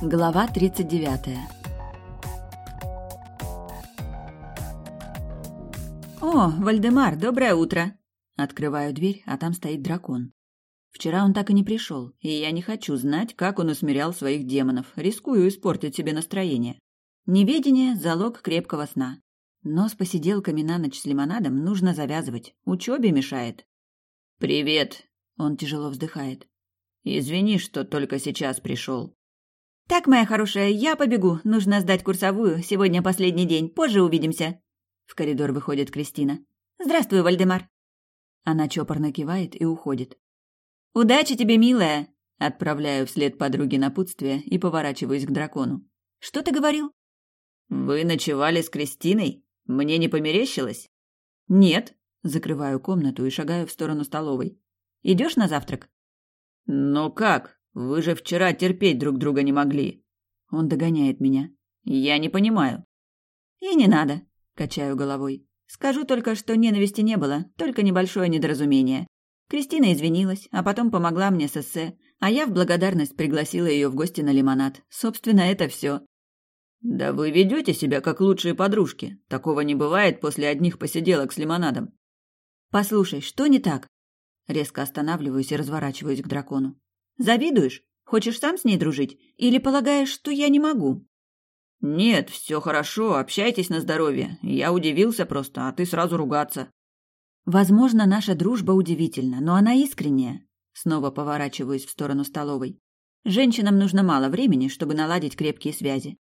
Глава 39 «О, Вальдемар, доброе утро!» Открываю дверь, а там стоит дракон. Вчера он так и не пришел, и я не хочу знать, как он усмирял своих демонов, рискую испортить себе настроение. Неведение – залог крепкого сна. Но с посиделками на ночь с лимонадом нужно завязывать, учебе мешает. «Привет!» – он тяжело вздыхает. «Извини, что только сейчас пришел». «Так, моя хорошая, я побегу. Нужно сдать курсовую. Сегодня последний день. Позже увидимся». В коридор выходит Кристина. «Здравствуй, Вальдемар». Она чопорно кивает и уходит. «Удачи тебе, милая!» Отправляю вслед подруге напутствие и поворачиваюсь к дракону. «Что ты говорил?» «Вы ночевали с Кристиной? Мне не померещилось?» «Нет». Закрываю комнату и шагаю в сторону столовой. «Идешь на завтрак?» «Но как? Вы же вчера терпеть друг друга не могли. Он догоняет меня. Я не понимаю. И не надо, качаю головой. Скажу только, что ненависти не было, только небольшое недоразумение. Кристина извинилась, а потом помогла мне с эссе, а я в благодарность пригласила ее в гости на лимонад. Собственно, это все. Да вы ведете себя как лучшие подружки. Такого не бывает после одних посиделок с лимонадом. Послушай, что не так? Резко останавливаюсь и разворачиваюсь к дракону. Завидуешь? Хочешь сам с ней дружить? Или полагаешь, что я не могу?» «Нет, все хорошо, общайтесь на здоровье. Я удивился просто, а ты сразу ругаться». «Возможно, наша дружба удивительна, но она искренняя». Снова поворачиваюсь в сторону столовой. «Женщинам нужно мало времени, чтобы наладить крепкие связи».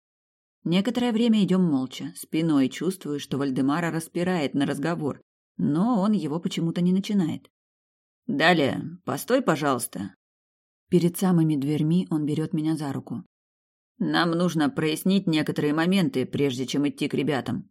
Некоторое время идем молча, спиной чувствую, что Вальдемара распирает на разговор, но он его почему-то не начинает. «Далее, постой, пожалуйста. Перед самыми дверьми он берет меня за руку. «Нам нужно прояснить некоторые моменты, прежде чем идти к ребятам».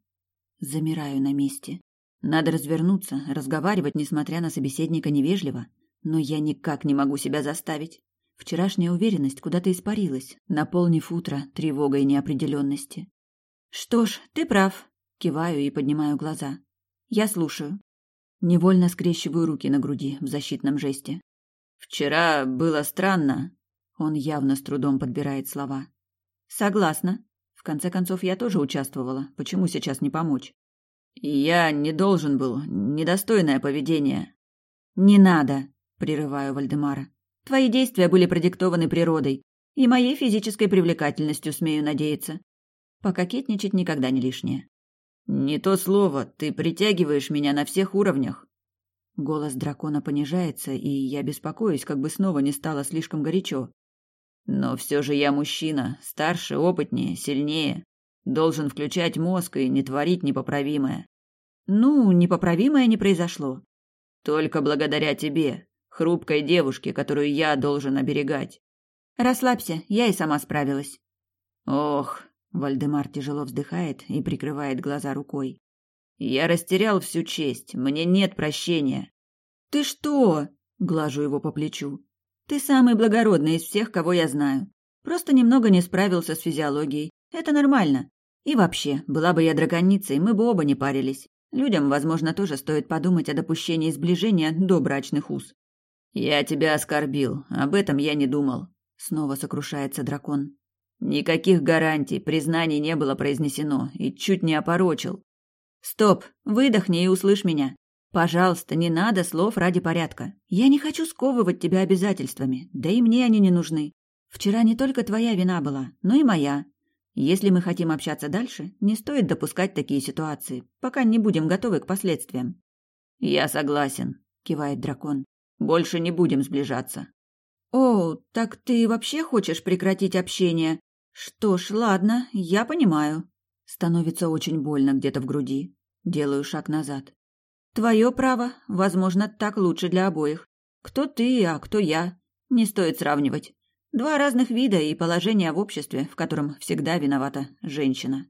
Замираю на месте. Надо развернуться, разговаривать, несмотря на собеседника, невежливо. Но я никак не могу себя заставить. Вчерашняя уверенность куда-то испарилась, наполнив утро тревогой неопределенности. «Что ж, ты прав», — киваю и поднимаю глаза. «Я слушаю». Невольно скрещиваю руки на груди в защитном жесте. Вчера было странно. Он явно с трудом подбирает слова. Согласна. В конце концов, я тоже участвовала. Почему сейчас не помочь? Я не должен был. Недостойное поведение. Не надо, прерываю Вальдемара. Твои действия были продиктованы природой и моей физической привлекательностью, смею надеяться. Пококетничать никогда не лишнее. Не то слово, ты притягиваешь меня на всех уровнях. Голос дракона понижается, и я беспокоюсь, как бы снова не стало слишком горячо. Но все же я мужчина, старше, опытнее, сильнее. Должен включать мозг и не творить непоправимое. Ну, непоправимое не произошло. Только благодаря тебе, хрупкой девушке, которую я должен оберегать. Расслабься, я и сама справилась. Ох, Вальдемар тяжело вздыхает и прикрывает глаза рукой. Я растерял всю честь, мне нет прощения. Ты что? Глажу его по плечу. Ты самый благородный из всех, кого я знаю. Просто немного не справился с физиологией. Это нормально. И вообще, была бы я драконицей, мы бы оба не парились. Людям, возможно, тоже стоит подумать о допущении сближения до брачных уз. Я тебя оскорбил, об этом я не думал. Снова сокрушается дракон. Никаких гарантий, признаний не было произнесено и чуть не опорочил. Стоп, выдохни и услышь меня. Пожалуйста, не надо слов ради порядка. Я не хочу сковывать тебя обязательствами, да и мне они не нужны. Вчера не только твоя вина была, но и моя. Если мы хотим общаться дальше, не стоит допускать такие ситуации, пока не будем готовы к последствиям. Я согласен, кивает дракон. Больше не будем сближаться. О, так ты вообще хочешь прекратить общение? Что ж, ладно, я понимаю. Становится очень больно где-то в груди. Делаю шаг назад. Твое право, возможно, так лучше для обоих. Кто ты, а кто я? Не стоит сравнивать. Два разных вида и положения в обществе, в котором всегда виновата женщина.